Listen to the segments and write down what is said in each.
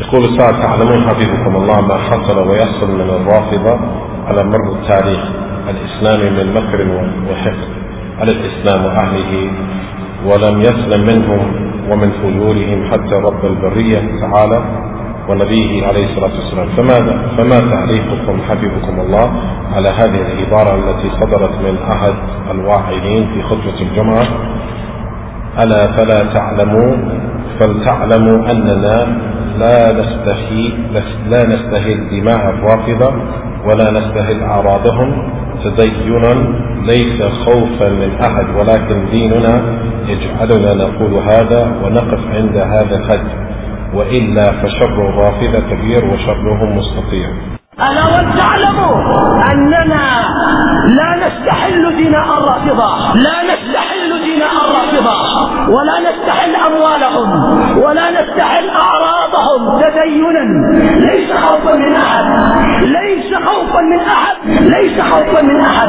يقول السائل تعلمون حفظكم الله ما حصل ويحصل من الرافضة على مر التاريخ الإسلامي من مكر وحقد على الإسلام وأهله ولم يسلم منهم ومن فجورهم حتى رب البرية تعالى ونبيه عليه الصلاة والسلام. فماذا؟ فما تعليقكم حبيبكم الله على هذه العبارة التي صدرت من أحد الواعظين في خطبة الجمعة؟ ألا فلا تعلموا فلتعلموا أننا لا نستحي لا نستهل دماء الرافضة ولا نستهل أعراضهم. تدينا ليس خوفا من أحد ولكن ديننا يجعلنا نقول هذا ونقف عند هذا الحد وإلا فشر الرافضة كبير وشرهم مستطيع. ألا ولتعلموا أننا لا نستحل دماء الرافضة. لا نستحل دماء الرافضة. ولا نستحل أموالهم. ولا نستحل أعراضهم. تدينا ليس خوفا من أحد. ليس خوفا من أحد. ليس خوفا من أحد.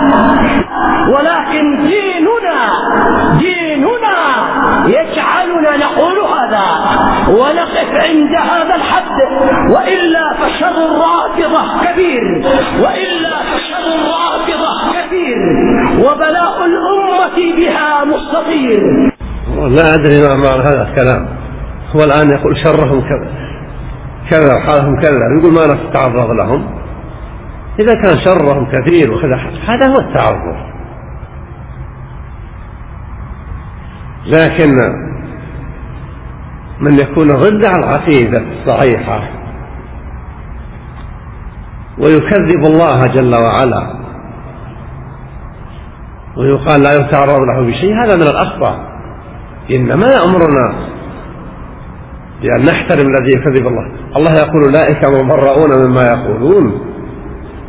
ولكن ديننا ديننا يجعلنا نقول هذا ونقف عند هذا الحد. وإلا فشر الرافضة كبير. وإلا فشر الرافضة كثير وبلاء الأمة بها مستطير. لا أدري ما معنى هذا الكلام. هو الآن يقول شرهم كذا. كذا وحالهم كذا. يقول ما نتعرض لهم. إذا كان شرهم كثير وكذا هذا هو التعرض. لكن من يكون ضد العقيدة الصحيحة ويكذب الله جل وعلا ويقال لا يتعرض له بشيء هذا من الأخطاء. إنما أمرنا بأن نحترم الذي يكذب الله. الله يقول أولئك مبرؤون مما يقولون.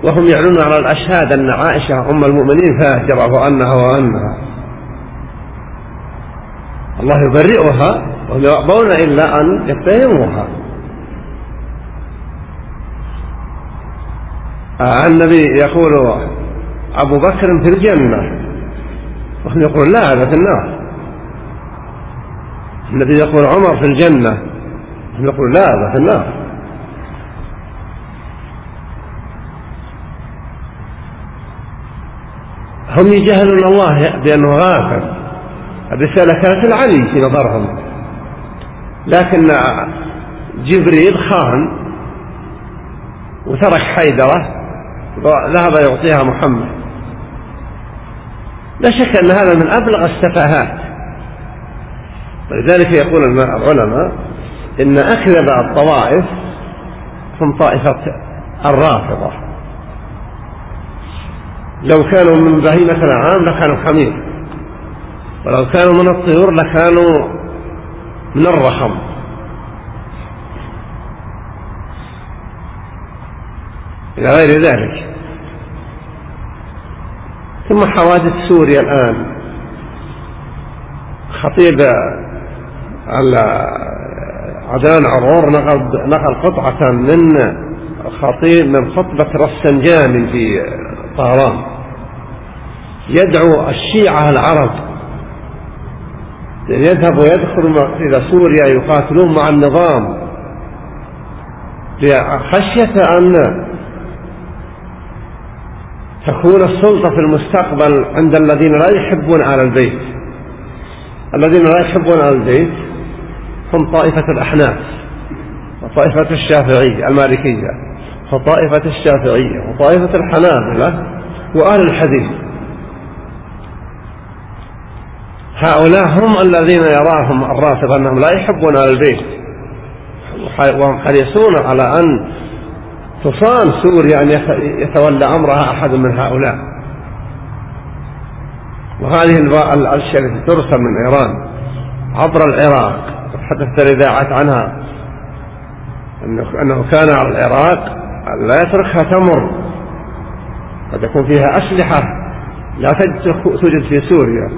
وهم يعلنون على الأشهاد أن عائشة أم المؤمنين فاجرة وأنها وأنها. الله يبرئها وهم يأبون إلا أن يتهموها. النبي يقول أبو بكر في الجنة. وهم يقولون لا هذا في النار. النبي يقول عمر في الجنة. وهم يقولون لا هذا في النار. هم يجهلون الله بأنه غافر الرسالة كانت العلي في نظرهم. لكن جبريل خان وترك حيدرة ذهب يعطيها محمد. لا شك أن هذا من أبلغ السفاهات ولذلك يقول العلماء إن أكذب الطوائف هم طائفة الرافضة. لو كانوا من بهيمة الأنعام لكانوا حمير ولو كانوا من الطيور لكانوا من الرخم إلى غير ذلك. ثم حوادث سوريا الآن. خطيب عدنان عرور نقل, نقل قطعة من خطيب من خطبة رسنجاني في طهران. يدعو الشيعة العرب يذهب ويدخل إلى سوريا يقاتلون مع النظام. خشية أن تكون السلطة في المستقبل عند الذين لا يحبون آل البيت. الذين لا يحبون آل البيت هم طائفة الأحناف وطائفة الشافعية المالكية وطائفة الشافعية وطائفة الحنابلة وأهل الحديث. هؤلاء هم الذين يراهم الرافضة أنهم لا يحبون آل البيت. وهم حريصون على أن تصان سوريا أن يتولى أمرها أحد من هؤلاء. وهذه الشركة ترسل من إيران عبر العراق تحدثت الإذاعات عنها. أنه كان على العراق لا يتركها تمر. قد يكون فيها أسلحة لا توجد في سوريا.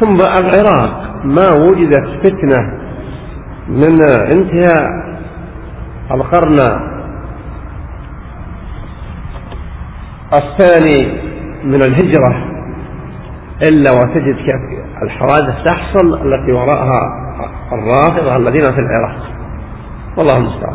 ثم العراق ما وجدت فتنة من انتهاء القرن الثاني من الهجرة إلا وتجد كيف الحوادث تحصل التي وراءها الرافضة الذين في العراق. والله المستعان.